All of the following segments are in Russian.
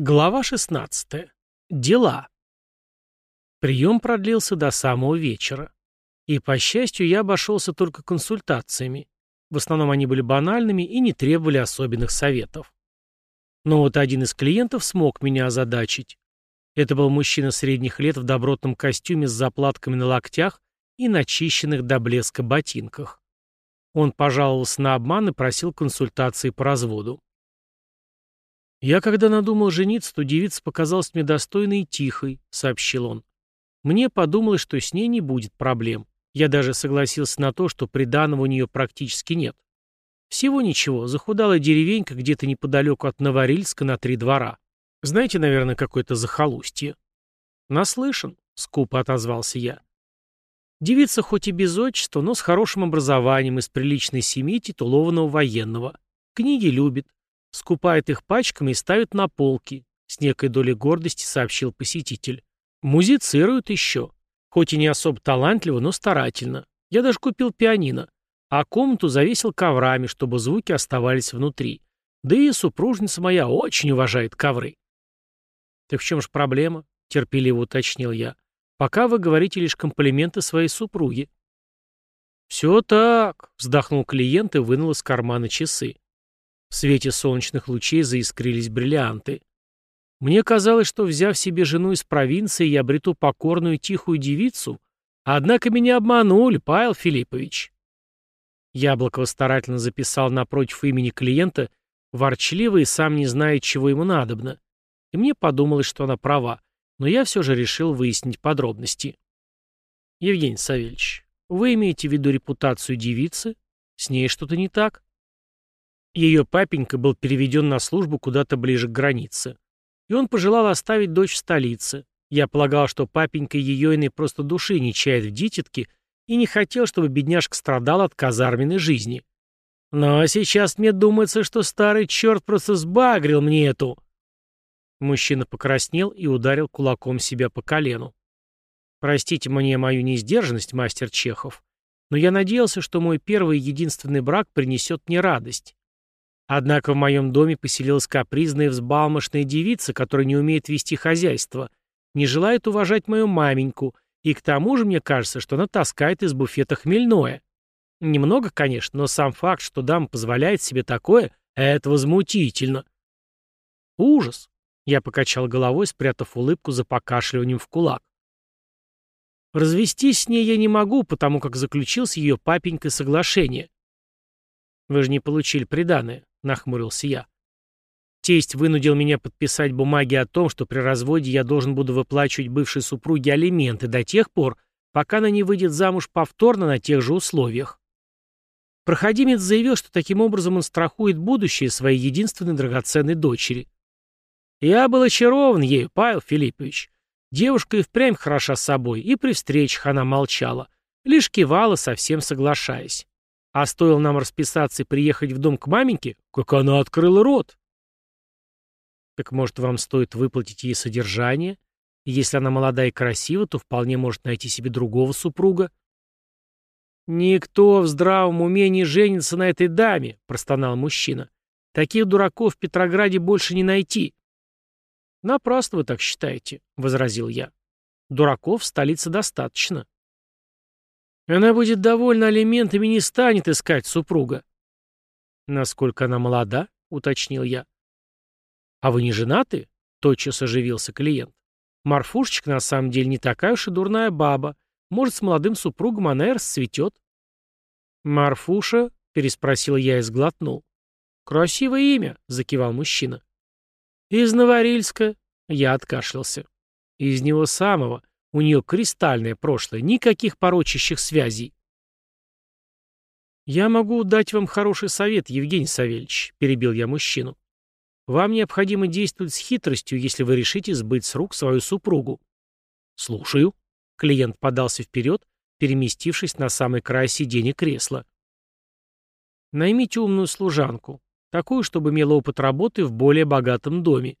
Глава 16. Дела. Прием продлился до самого вечера. И, по счастью, я обошелся только консультациями. В основном они были банальными и не требовали особенных советов. Но вот один из клиентов смог меня озадачить. Это был мужчина средних лет в добротном костюме с заплатками на локтях и начищенных до блеска ботинках. Он пожаловался на обман и просил консультации по разводу. «Я когда надумал жениться, то девица показалась мне достойной и тихой», — сообщил он. «Мне подумалось, что с ней не будет проблем. Я даже согласился на то, что приданого у нее практически нет. Всего ничего, захудалая деревенька где-то неподалеку от Новорильска на три двора. Знаете, наверное, какое-то захолустье?» «Наслышан», — скупо отозвался я. Девица хоть и без отчества, но с хорошим образованием, из приличной семьи титулованного военного. Книги любит, Скупает их пачками и ставит на полки, с некой долей гордости сообщил посетитель. Музицирует еще. Хоть и не особо талантливо, но старательно. Я даже купил пианино. А комнату завесил коврами, чтобы звуки оставались внутри. Да и супружница моя очень уважает ковры. «Так в чем же проблема?» — терпеливо уточнил я. «Пока вы говорите лишь комплименты своей супруге». «Все так», — вздохнул клиент и вынул из кармана часы. В свете солнечных лучей заискрились бриллианты. Мне казалось, что, взяв себе жену из провинции, я обрету покорную тихую девицу, однако меня обманули, Павел Филиппович. Яблокова старательно записал напротив имени клиента, ворчливо и сам не знает, чего ему надобно. И мне подумалось, что она права, но я все же решил выяснить подробности. Евгений Савельевич, вы имеете в виду репутацию девицы? С ней что-то не так? Ее папенька был переведен на службу куда-то ближе к границе. И он пожелал оставить дочь в столице. Я полагал, что папенька ее иной просто души не чает в дитятке и не хотел, чтобы бедняжка страдала от казарменной жизни. Но сейчас мне думается, что старый черт просто сбагрил мне эту... Мужчина покраснел и ударил кулаком себя по колену. Простите мне мою неиздержанность, мастер Чехов, но я надеялся, что мой первый и единственный брак принесет мне радость. Однако в моем доме поселилась капризная взбалмошная девица, которая не умеет вести хозяйство, не желает уважать мою маменьку, и к тому же мне кажется, что она таскает из буфета хмельное. Немного, конечно, но сам факт, что дама позволяет себе такое, это возмутительно. Ужас. Я покачал головой, спрятав улыбку за покашливанием в кулак. Развестись с ней я не могу, потому как заключил с ее папенькой соглашение. Вы же не получили приданое. — нахмурился я. Тесть вынудил меня подписать бумаги о том, что при разводе я должен буду выплачивать бывшей супруге алименты до тех пор, пока она не выйдет замуж повторно на тех же условиях. Проходимец заявил, что таким образом он страхует будущее своей единственной драгоценной дочери. Я был очарован ею, Павел Филиппович. Девушка и впрямь хороша собой, и при встречах она молчала, лишь кивала, совсем соглашаясь. А стоило нам расписаться и приехать в дом к маменьке, как она открыла рот. Так может, вам стоит выплатить ей содержание? Если она молода и красива, то вполне может найти себе другого супруга. «Никто в здравом уме не женится на этой даме», — простонал мужчина. «Таких дураков в Петрограде больше не найти». «Напрасно вы так считаете», — возразил я. «Дураков в столице достаточно. Она будет довольна алиментами и не станет искать супруга. Насколько она молода, уточнил я. А вы не женаты? Тотчас оживился клиент. Марфушечка на самом деле не такая уж и дурная баба. Может, с молодым супругом она и расцветет. Марфуша? переспросил я и сглотнул. Красивое имя, закивал мужчина. Из Новорильска. Я откашлялся. Из него самого. У нее кристальное прошлое, никаких порочащих связей. «Я могу дать вам хороший совет, Евгений Савельевич», — перебил я мужчину. «Вам необходимо действовать с хитростью, если вы решите сбыть с рук свою супругу». «Слушаю». Клиент подался вперед, переместившись на самый край сиденья кресла. «Наймите умную служанку, такую, чтобы имела опыт работы в более богатом доме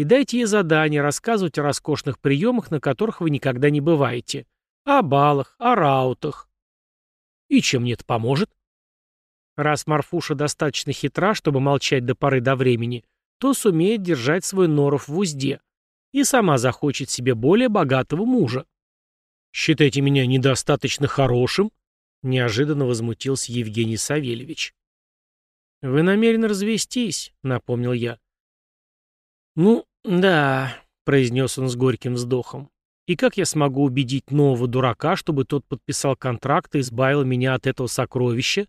и дайте ей задание рассказывать о роскошных приемах, на которых вы никогда не бываете. О балах, о раутах. И чем мне это поможет? Раз Марфуша достаточно хитра, чтобы молчать до поры до времени, то сумеет держать свой норов в узде и сама захочет себе более богатого мужа. «Считайте меня недостаточно хорошим?» — неожиданно возмутился Евгений Савельевич. «Вы намерены развестись», — напомнил я. «Ну, да», — произнес он с горьким вздохом. «И как я смогу убедить нового дурака, чтобы тот подписал контракт и избавил меня от этого сокровища?»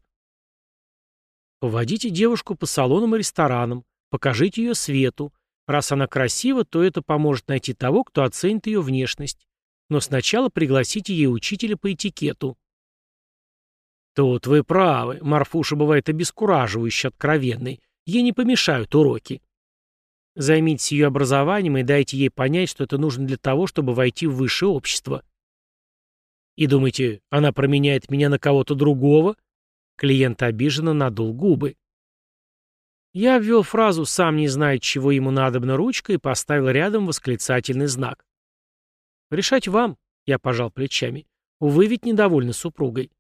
«Поводите девушку по салонам и ресторанам, покажите ее свету. Раз она красива, то это поможет найти того, кто оценит ее внешность. Но сначала пригласите ей учителя по этикету». «Тут вы правы. Марфуша бывает обескураживающе откровенной. Ей не помешают уроки. Займитесь ее образованием и дайте ей понять, что это нужно для того, чтобы войти в высшее общество. И думаете, она променяет меня на кого-то другого? Клиент обиженно надул губы. Я ввел фразу «сам не знает, чего ему надобно ручкой» и поставил рядом восклицательный знак. «Решать вам», — я пожал плечами. «Увы, ведь недовольны супругой».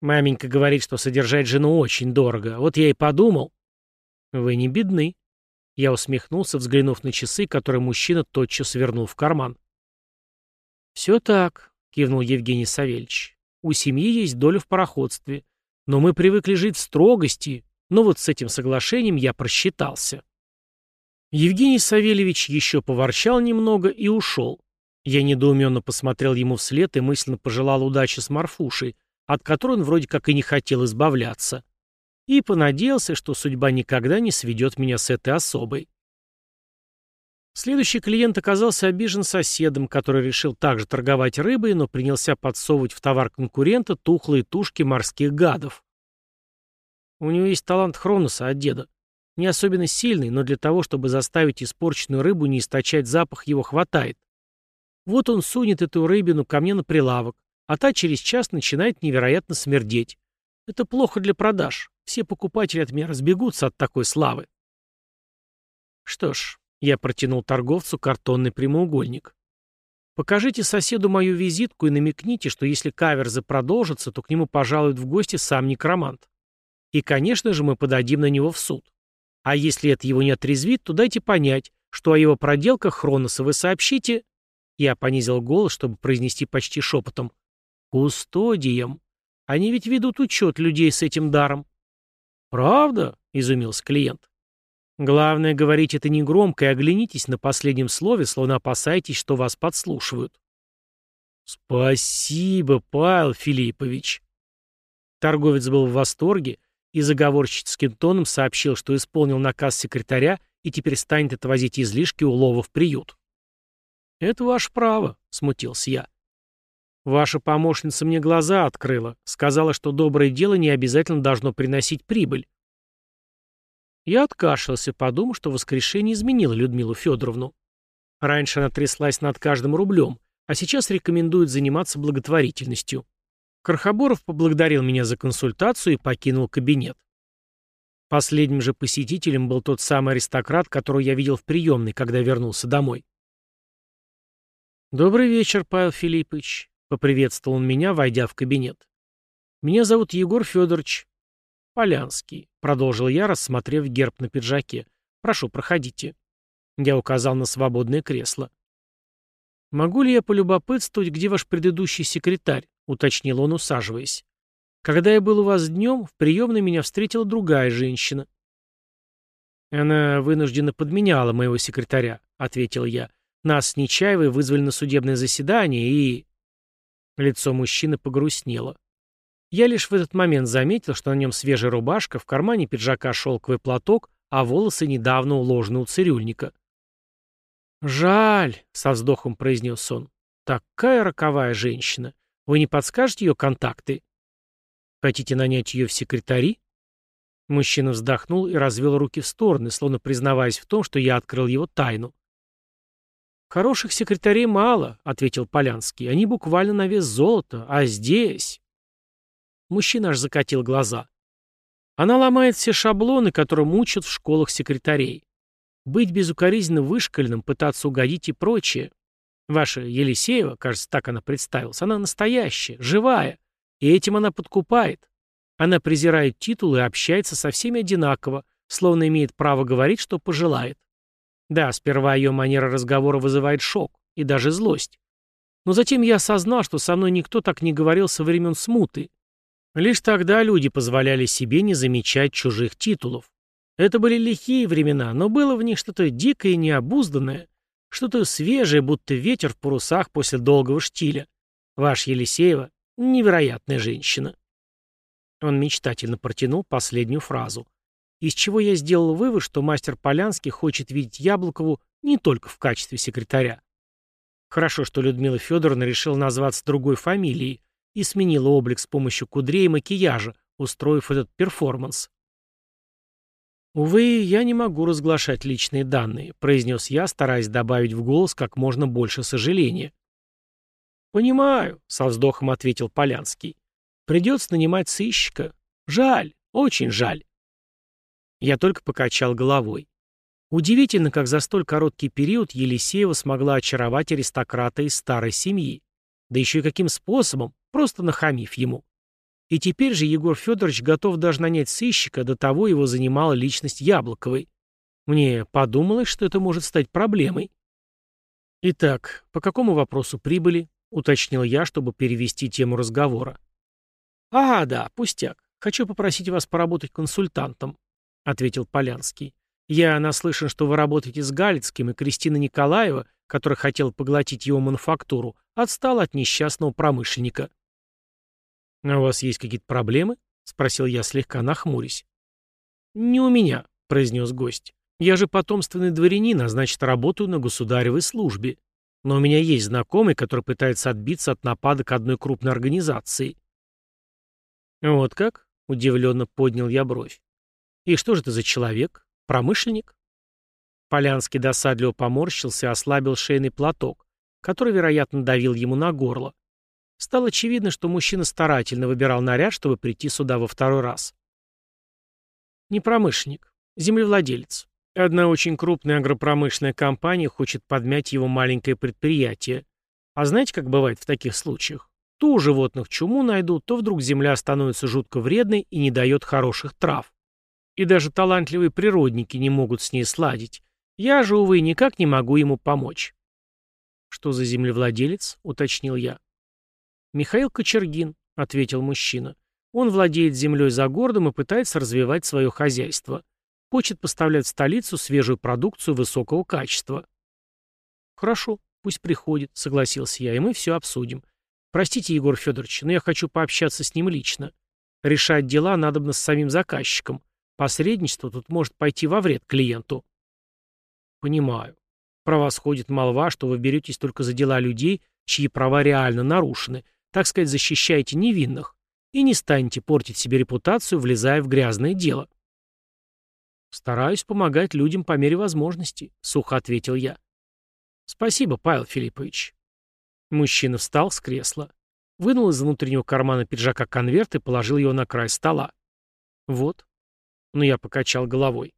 Маменька говорит, что содержать жену очень дорого. Вот я и подумал. Вы не бедны. Я усмехнулся, взглянув на часы, которые мужчина тотчас вернул в карман. «Все так», — кивнул Евгений Савельевич. «У семьи есть доля в пароходстве. Но мы привыкли жить в строгости. Но вот с этим соглашением я просчитался». Евгений Савельевич еще поворчал немного и ушел. Я недоуменно посмотрел ему вслед и мысленно пожелал удачи с Марфушей, от которой он вроде как и не хотел избавляться и понадеялся, что судьба никогда не сведет меня с этой особой. Следующий клиент оказался обижен соседом, который решил также торговать рыбой, но принялся подсовывать в товар конкурента тухлые тушки морских гадов. У него есть талант Хроноса от деда. Не особенно сильный, но для того, чтобы заставить испорченную рыбу не источать запах, его хватает. Вот он сунет эту рыбину ко мне на прилавок, а та через час начинает невероятно смердеть. Это плохо для продаж. Все покупатели от меня разбегутся от такой славы. Что ж, я протянул торговцу картонный прямоугольник. Покажите соседу мою визитку и намекните, что если каверзы продолжатся, то к нему пожалует в гости сам некромант. И, конечно же, мы подадим на него в суд. А если это его не отрезвит, то дайте понять, что о его проделках Хроноса вы сообщите... Я понизил голос, чтобы произнести почти шепотом. Кустодиям. Они ведь ведут учет людей с этим даром. «Правда?» — изумился клиент. «Главное, говорить это негромко и оглянитесь на последнем слове, словно опасаетесь, что вас подслушивают». «Спасибо, Павел Филиппович». Торговец был в восторге и заговорщицким тоном сообщил, что исполнил наказ секретаря и теперь станет отвозить излишки улова в приют. «Это ваше право», — смутился я. Ваша помощница мне глаза открыла, сказала, что доброе дело не обязательно должно приносить прибыль. Я откашлялся, подумав, что воскрешение изменило Людмилу Федоровну. Раньше она тряслась над каждым рублем, а сейчас рекомендует заниматься благотворительностью. Кархаборов поблагодарил меня за консультацию и покинул кабинет. Последним же посетителем был тот самый аристократ, которого я видел в приемной, когда вернулся домой. «Добрый вечер, Павел Филиппович. Поприветствовал он меня, войдя в кабинет. «Меня зовут Егор Федорович Полянский», — продолжил я, рассмотрев герб на пиджаке. «Прошу, проходите». Я указал на свободное кресло. «Могу ли я полюбопытствовать, где ваш предыдущий секретарь?» — уточнил он, усаживаясь. «Когда я был у вас днем, в приемной меня встретила другая женщина». «Она вынуждена подменяла моего секретаря», — ответил я. «Нас с Нечаевой вызвали на судебное заседание и...» Лицо мужчины погрустнело. Я лишь в этот момент заметил, что на нем свежая рубашка, в кармане пиджака шелковый платок, а волосы недавно уложены у цирюльника. «Жаль», — со вздохом произнес он. «Такая роковая женщина. Вы не подскажете ее контакты?» «Хотите нанять ее в секретари?» Мужчина вздохнул и развел руки в стороны, словно признаваясь в том, что я открыл его тайну. «Хороших секретарей мало», — ответил Полянский. «Они буквально на вес золота. А здесь...» Мужчина аж закатил глаза. «Она ломает все шаблоны, которые мучат в школах секретарей. Быть безукоризненно вышкаленным, пытаться угодить и прочее. Ваша Елисеева, кажется, так она представилась, она настоящая, живая. И этим она подкупает. Она презирает титулы и общается со всеми одинаково, словно имеет право говорить, что пожелает. Да, сперва ее манера разговора вызывает шок и даже злость. Но затем я осознал, что со мной никто так не говорил со времен смуты. Лишь тогда люди позволяли себе не замечать чужих титулов. Это были лихие времена, но было в них что-то дикое и необузданное, что-то свежее, будто ветер в парусах после долгого штиля. Ваш Елисеева — невероятная женщина. Он мечтательно протянул последнюю фразу из чего я сделал вывод, что мастер Полянский хочет видеть Яблокову не только в качестве секретаря. Хорошо, что Людмила Федоровна решила назваться другой фамилией и сменила облик с помощью кудрей и макияжа, устроив этот перформанс. «Увы, я не могу разглашать личные данные», — произнес я, стараясь добавить в голос как можно больше сожаления. «Понимаю», — со вздохом ответил Полянский. «Придется нанимать сыщика. Жаль, очень жаль». Я только покачал головой. Удивительно, как за столь короткий период Елисеева смогла очаровать аристократа из старой семьи. Да еще и каким способом, просто нахамив ему. И теперь же Егор Федорович готов даже нанять сыщика, до того его занимала личность Яблоковой. Мне подумалось, что это может стать проблемой. «Итак, по какому вопросу прибыли?» — уточнил я, чтобы перевести тему разговора. «А, да, пустяк. Хочу попросить вас поработать консультантом. — ответил Полянский. «Я наслышан, что вы работаете с Галицким, и Кристина Николаева, которая хотела поглотить его мануфактуру, отстала от несчастного промышленника». «А у вас есть какие-то проблемы?» — спросил я, слегка нахмурясь. «Не у меня», — произнес гость. «Я же потомственный дворянин, а значит, работаю на государевой службе. Но у меня есть знакомый, который пытается отбиться от нападок одной крупной организации». «Вот как?» — удивленно поднял я бровь. И что же это за человек? Промышленник? Полянский досадливо поморщился и ослабил шейный платок, который, вероятно, давил ему на горло. Стало очевидно, что мужчина старательно выбирал наряд, чтобы прийти сюда во второй раз. Не промышленник, землевладелец. Одна очень крупная агропромышленная компания хочет подмять его маленькое предприятие. А знаете, как бывает в таких случаях? То у животных чуму найдут, то вдруг земля становится жутко вредной и не дает хороших трав. И даже талантливые природники не могут с ней сладить. Я же, увы, никак не могу ему помочь. «Что за землевладелец?» — уточнил я. «Михаил Кочергин», — ответил мужчина. «Он владеет землей за городом и пытается развивать свое хозяйство. Хочет поставлять в столицу свежую продукцию высокого качества». «Хорошо, пусть приходит», — согласился я, — «и мы все обсудим. Простите, Егор Федорович, но я хочу пообщаться с ним лично. Решать дела надобно с самим заказчиком. Посредничество тут может пойти во вред клиенту. Понимаю. Про вас ходит молва, что вы беретесь только за дела людей, чьи права реально нарушены. Так сказать, защищаете невинных. И не станете портить себе репутацию, влезая в грязное дело. «Стараюсь помогать людям по мере возможности», — сухо ответил я. «Спасибо, Павел Филиппович». Мужчина встал с кресла, вынул из внутреннего кармана пиджака конверт и положил его на край стола. «Вот, но я покачал головой.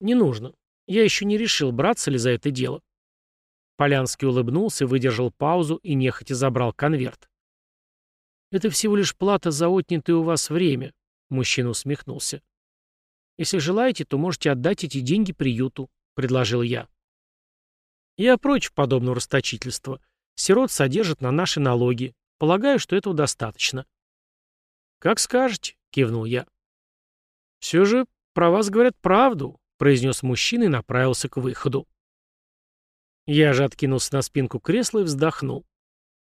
«Не нужно. Я еще не решил, браться ли за это дело». Полянский улыбнулся, выдержал паузу и нехотя забрал конверт. «Это всего лишь плата за отнятое у вас время», — мужчина усмехнулся. «Если желаете, то можете отдать эти деньги приюту», — предложил я. «Я против подобного расточительства. Сирот содержат на наши налоги. Полагаю, что этого достаточно». «Как скажете», — кивнул я. «Все же про вас говорят правду», — произнес мужчина и направился к выходу. Я же откинулся на спинку кресла и вздохнул.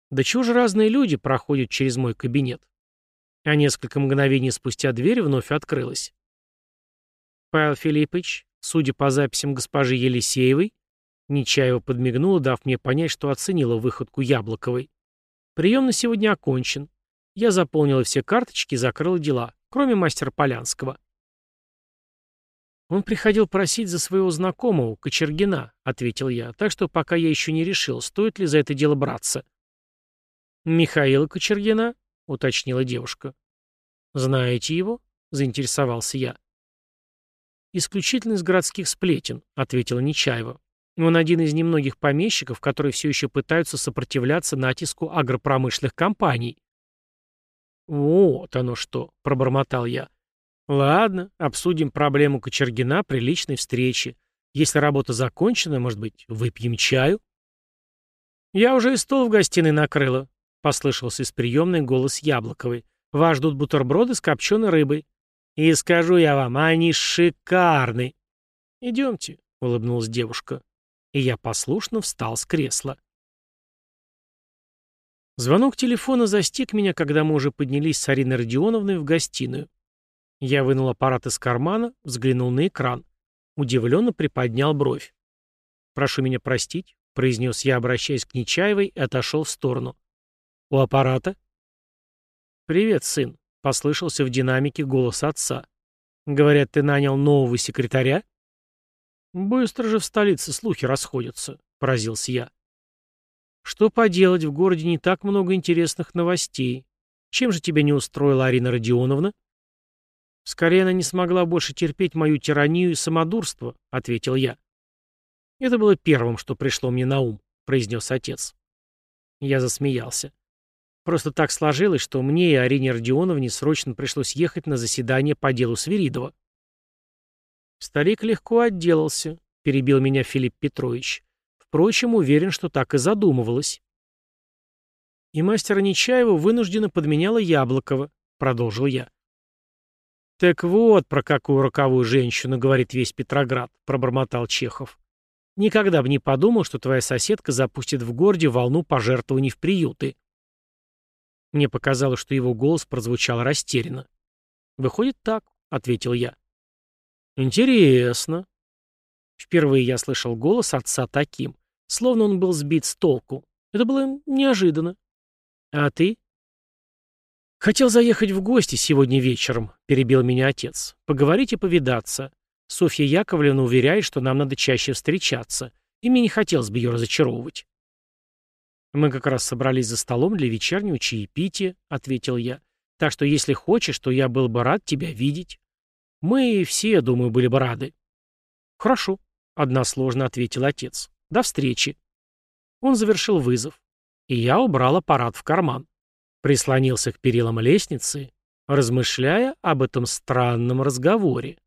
Да чего же разные люди проходят через мой кабинет? А несколько мгновений спустя дверь вновь открылась. Павел Филиппович, судя по записям госпожи Елисеевой, Нечаева подмигнула, дав мне понять, что оценила выходку Яблоковой. Прием на сегодня окончен. Я заполнила все карточки и закрыла дела, кроме мастера Полянского. «Он приходил просить за своего знакомого, Кочергина», — ответил я, «так что пока я еще не решил, стоит ли за это дело браться». «Михаила Кочергина?» — уточнила девушка. «Знаете его?» — заинтересовался я. «Исключительно из городских сплетен», — ответила Нечаева. «Он один из немногих помещиков, которые все еще пытаются сопротивляться натиску агропромышленных компаний». «Вот оно что», — пробормотал я. Ладно, обсудим проблему Кочергина при личной встрече. Если работа закончена, может быть, выпьем чаю? Я уже и стол в гостиной накрыла, послышался из приемной голос Яблоковой. Вас ждут бутерброды с копченой рыбой. И скажу я вам, они шикарны. Идемте, улыбнулась девушка. И я послушно встал с кресла. Звонок телефона застиг меня, когда мы уже поднялись с Ариной Родионовной в гостиную. Я вынул аппарат из кармана, взглянул на экран. Удивленно приподнял бровь. «Прошу меня простить», — произнес я, обращаясь к Нечаевой, и отошел в сторону. «У аппарата?» «Привет, сын», — послышался в динамике голос отца. «Говорят, ты нанял нового секретаря?» «Быстро же в столице слухи расходятся», — поразился я. «Что поделать, в городе не так много интересных новостей. Чем же тебя не устроила Арина Родионовна?» «Скорее она не смогла больше терпеть мою тиранию и самодурство», — ответил я. «Это было первым, что пришло мне на ум», — произнес отец. Я засмеялся. Просто так сложилось, что мне и Арине Родионовне срочно пришлось ехать на заседание по делу Свиридова. Старик легко отделался, перебил меня Филипп Петрович. Впрочем, уверен, что так и задумывалось. И мастера Нечаева вынужденно подменяла Яблокова, продолжил я. «Так вот, про какую роковую женщину говорит весь Петроград», — пробормотал Чехов. «Никогда бы не подумал, что твоя соседка запустит в городе волну пожертвований в приюты». Мне показалось, что его голос прозвучал растерянно. «Выходит так», — ответил я. «Интересно». Впервые я слышал голос отца таким, словно он был сбит с толку. Это было неожиданно. «А ты?» «Хотел заехать в гости сегодня вечером», — перебил меня отец. «Поговорить и повидаться. Софья Яковлевна уверяет, что нам надо чаще встречаться, и мне не хотелось бы ее разочаровывать». «Мы как раз собрались за столом для вечернего чаепития», — ответил я. «Так что, если хочешь, то я был бы рад тебя видеть. Мы все, думаю, были бы рады». «Хорошо», — односложно ответил отец. «До встречи». Он завершил вызов, и я убрал аппарат в карман прислонился к перилам лестницы, размышляя об этом странном разговоре.